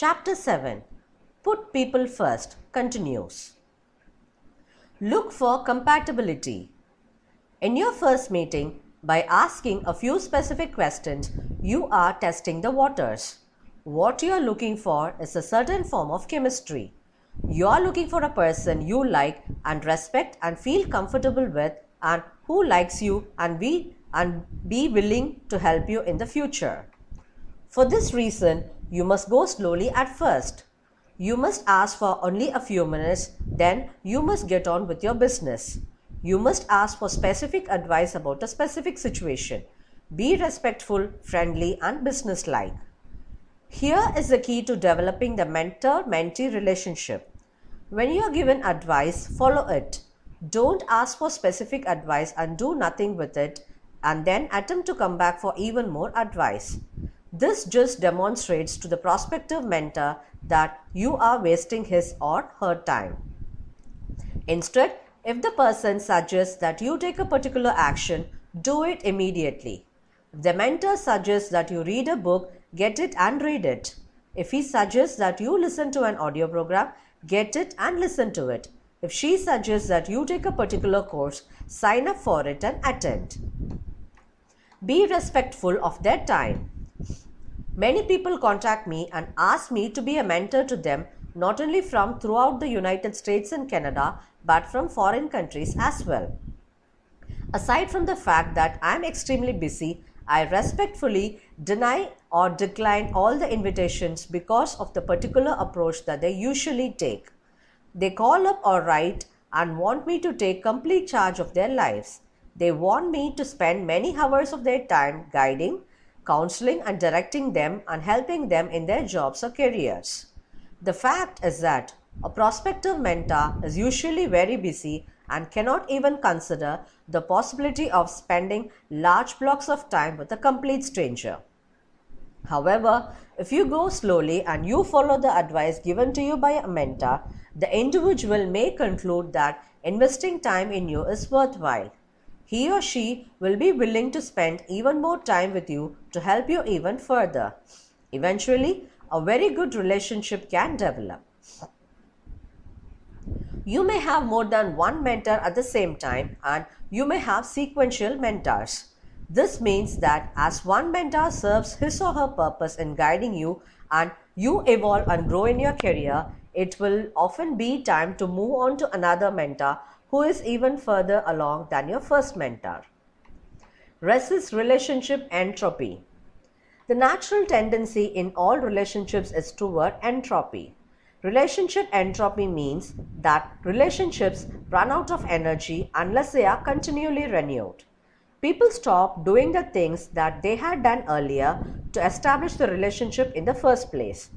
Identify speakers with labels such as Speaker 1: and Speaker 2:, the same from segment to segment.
Speaker 1: Chapter 7 Put People First continues. Look for compatibility. In your first meeting, by asking a few specific questions, you are testing the waters. What you are looking for is a certain form of chemistry. You are looking for a person you like and respect and feel comfortable with and who likes you and be and be willing to help you in the future. For this reason, you must go slowly at first. You must ask for only a few minutes, then you must get on with your business. You must ask for specific advice about a specific situation. Be respectful, friendly, and businesslike. Here is the key to developing the mentor mentee relationship. When you are given advice, follow it. Don't ask for specific advice and do nothing with it and then attempt to come back for even more advice. This just demonstrates to the prospective mentor that you are wasting his or her time. Instead, if the person suggests that you take a particular action, do it immediately. If the mentor suggests that you read a book, get it and read it. If he suggests that you listen to an audio program, get it and listen to it. If she suggests that you take a particular course, sign up for it and attend. Be respectful of their time. Many people contact me and ask me to be a mentor to them not only from throughout the United States and Canada but from foreign countries as well. Aside from the fact that I am extremely busy, I respectfully deny or decline all the invitations because of the particular approach that they usually take. They call up or write and want me to take complete charge of their lives. They want me to spend many hours of their time guiding, counseling, and directing them and helping them in their jobs or careers. The fact is that a prospective mentor is usually very busy and cannot even consider the possibility of spending large blocks of time with a complete stranger. However, if you go slowly and you follow the advice given to you by a mentor, the individual may conclude that investing time in you is worthwhile. He or she will be willing to spend even more time with you to help you even further. Eventually, a very good relationship can develop. You may have more than one mentor at the same time and you may have sequential mentors. This means that as one mentor serves his or her purpose in guiding you and you evolve and grow in your career, it will often be time to move on to another mentor who is even further along than your first mentor. Resist relationship entropy. The natural tendency in all relationships is toward entropy. Relationship entropy means that relationships run out of energy unless they are continually renewed. People stop doing the things that they had done earlier to establish the relationship in the first place.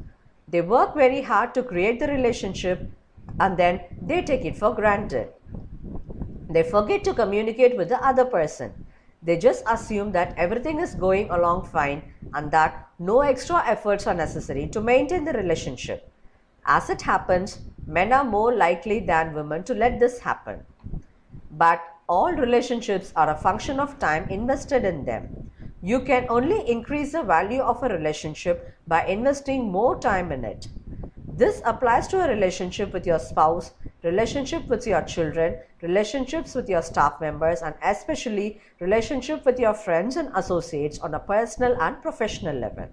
Speaker 1: They work very hard to create the relationship and then they take it for granted. They forget to communicate with the other person. They just assume that everything is going along fine and that no extra efforts are necessary to maintain the relationship. As it happens, men are more likely than women to let this happen. But all relationships are a function of time invested in them. You can only increase the value of a relationship by investing more time in it. This applies to a relationship with your spouse, relationship with your children, relationships with your staff members, and especially relationship with your friends and associates on a personal and professional level.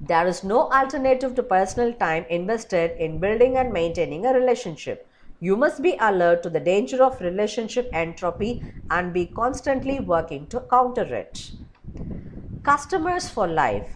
Speaker 1: There is no alternative to personal time invested in building and maintaining a relationship. You must be alert to the danger of relationship entropy and be constantly working to counter it. Customers for life.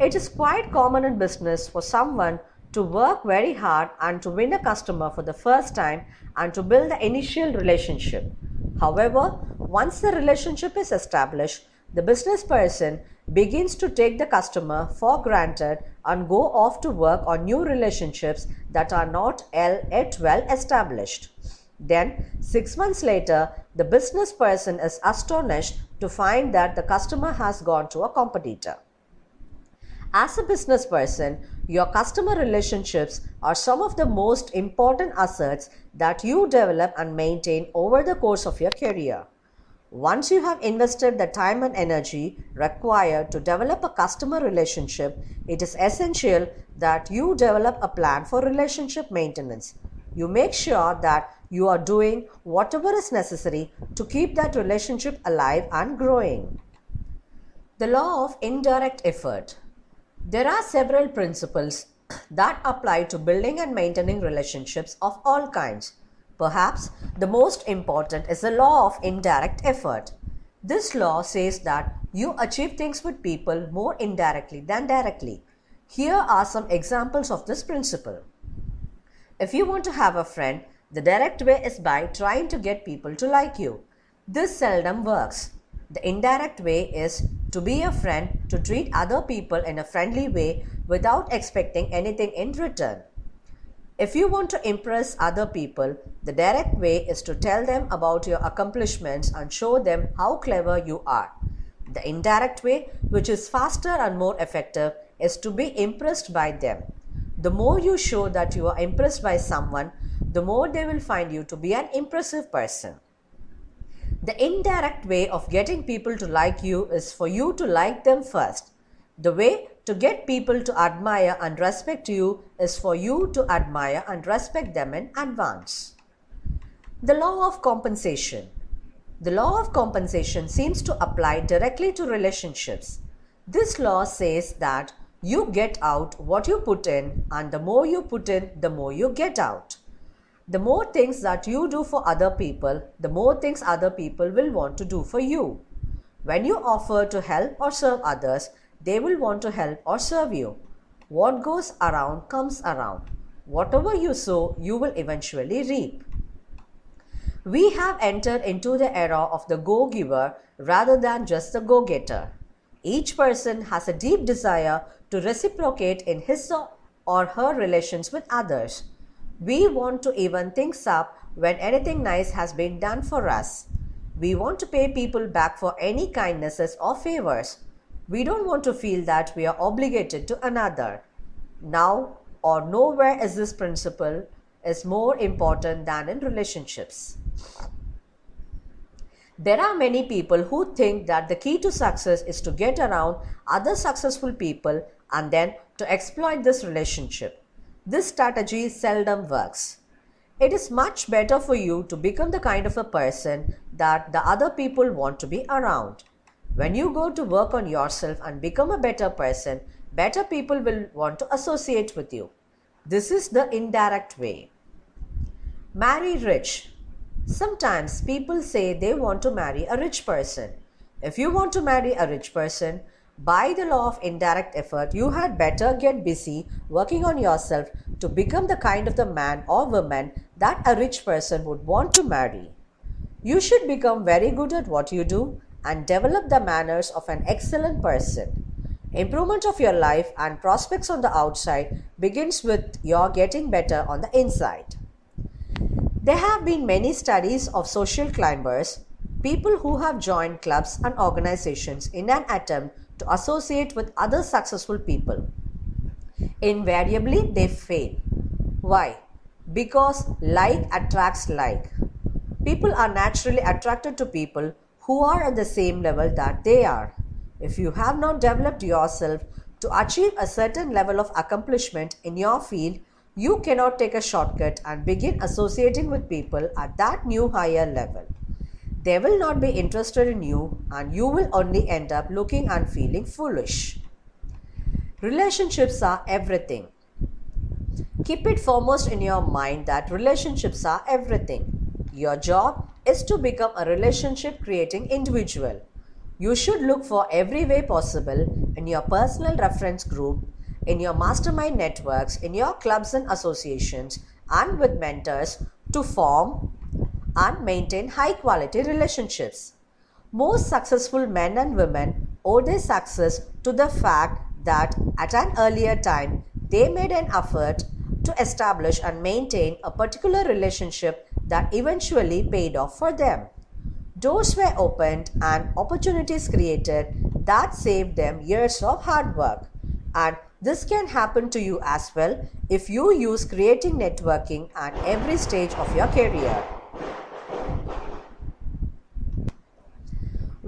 Speaker 1: It is quite common in business for someone to work very hard and to win a customer for the first time and to build the initial relationship. However, once the relationship is established, the business person begins to take the customer for granted and go off to work on new relationships that are not yet well established. Then, six months later, the business person is astonished to find that the customer has gone to a competitor. As a business person, your customer relationships are some of the most important assets that you develop and maintain over the course of your career. Once you have invested the time and energy required to develop a customer relationship, it is essential that you develop a plan for relationship maintenance. You make sure that you are doing whatever is necessary to keep that relationship alive and growing. The law of indirect effort. There are several principles that apply to building and maintaining relationships of all kinds. Perhaps the most important is the law of indirect effort. This law says that you achieve things with people more indirectly than directly. Here are some examples of this principle. If you want to have a friend, the direct way is by trying to get people to like you. This seldom works. The indirect way is to be a friend, to treat other people in a friendly way without expecting anything in return. If you want to impress other people, the direct way is to tell them about your accomplishments and show them how clever you are. The indirect way, which is faster and more effective, is to be impressed by them. The more you show that you are impressed by someone, the more they will find you to be an impressive person. The indirect way of getting people to like you is for you to like them first. The way to get people to admire and respect you is for you to admire and respect them in advance. The law of compensation. The law of compensation seems to apply directly to relationships. This law says that you get out what you put in, and the more you put in, the more you get out. The more things that you do for other people, the more things other people will want to do for you. When you offer to help or serve others, they will want to help or serve you. What goes around comes around. Whatever you sow, you will eventually reap. We have entered into the era of the go giver rather than just the go getter. Each person has a deep desire to reciprocate in his or her relations with others. We want to even things up when anything nice has been done for us. We want to pay people back for any kindnesses or favors. We don't want to feel that we are obligated to another. Now or nowhere is this principle is more important than in relationships. There are many people who think that the key to success is to get around other successful people and then to exploit this relationship. This strategy seldom works. It is much better for you to become the kind of a person that the other people want to be around. When you go to work on yourself and become a better person, better people will want to associate with you. This is the indirect way. Marry rich. Sometimes people say they want to marry a rich person. If you want to marry a rich person, by the law of indirect effort, you had better get busy working on yourself to become the kind of the man or woman that a rich person would want to marry. You should become very good at what you do and develop the manners of an excellent person. Improvement of your life and prospects on the outside begins with your getting better on the inside. There have been many studies of social climbers, people who have joined clubs and organizations in an attempt to associate with other successful people. Invariably, they fail. Why? Because like attracts like. People are naturally attracted to people who are at the same level that they are. If you have not developed yourself to achieve a certain level of accomplishment in your field, you cannot take a shortcut and begin associating with people at that new higher level. They will not be interested in you and you will only end up looking and feeling foolish. Relationships are everything. Keep it foremost in your mind that relationships are everything. Your job is to become a relationship creating individual. You should look for every way possible in your personal reference group, in your mastermind networks, in your clubs and associations, and with mentors to form and maintain high quality relationships. Most successful men and women owe their success to the fact that at an earlier time they made an effort to establish and maintain a particular relationship that eventually paid off for them. Doors were opened and opportunities created that saved them years of hard work. And this can happen to you as well if you use creating networking at every stage of your career.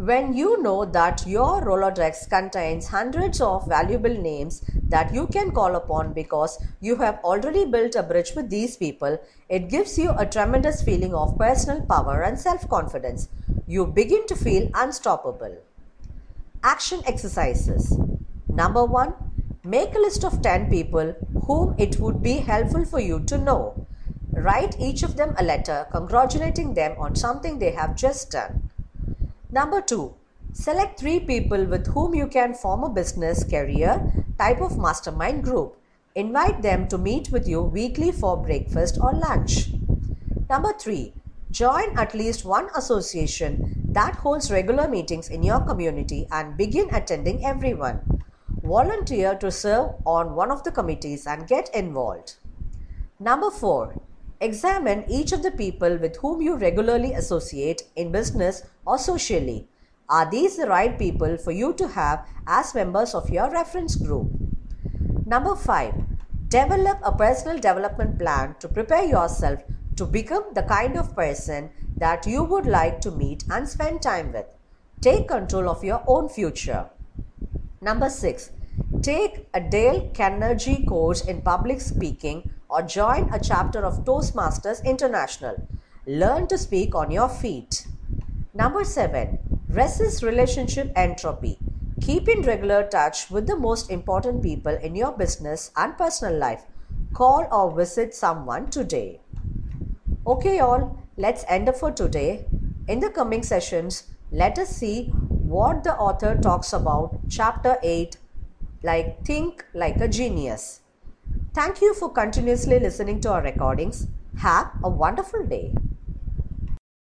Speaker 1: When you know that your Rolodex contains hundreds of valuable names that you can call upon because you have already built a bridge with these people, it gives you a tremendous feeling of personal power and self confidence. You begin to feel unstoppable. Action exercises. Number one, make a list of 10 people whom it would be helpful for you to know. Write each of them a letter congratulating them on something they have just done. Number two, select three people with whom you can form a business career type of mastermind group. Invite them to meet with you weekly for breakfast or lunch. Number three, join at least one association that holds regular meetings in your community and begin attending everyone. Volunteer to serve on one of the committees and get involved. Number four, Examine each of the people with whom you regularly associate in business or socially. Are these the right people for you to have as members of your reference group? Number 5. Develop a personal development plan to prepare yourself to become the kind of person that you would like to meet and spend time with. Take control of your own future. Number 6. Take a Dale Carnegie course in public speaking or join a chapter of Toastmasters International. Learn to speak on your feet. Number 7. Resist relationship entropy. Keep in regular touch with the most important people in your business and personal life. Call or visit someone today. Okay, all, let's end up for today. In the coming sessions, let us see what the author talks about, chapter 8, like Think Like a Genius. Thank you for continuously listening to our recordings. Have a wonderful day.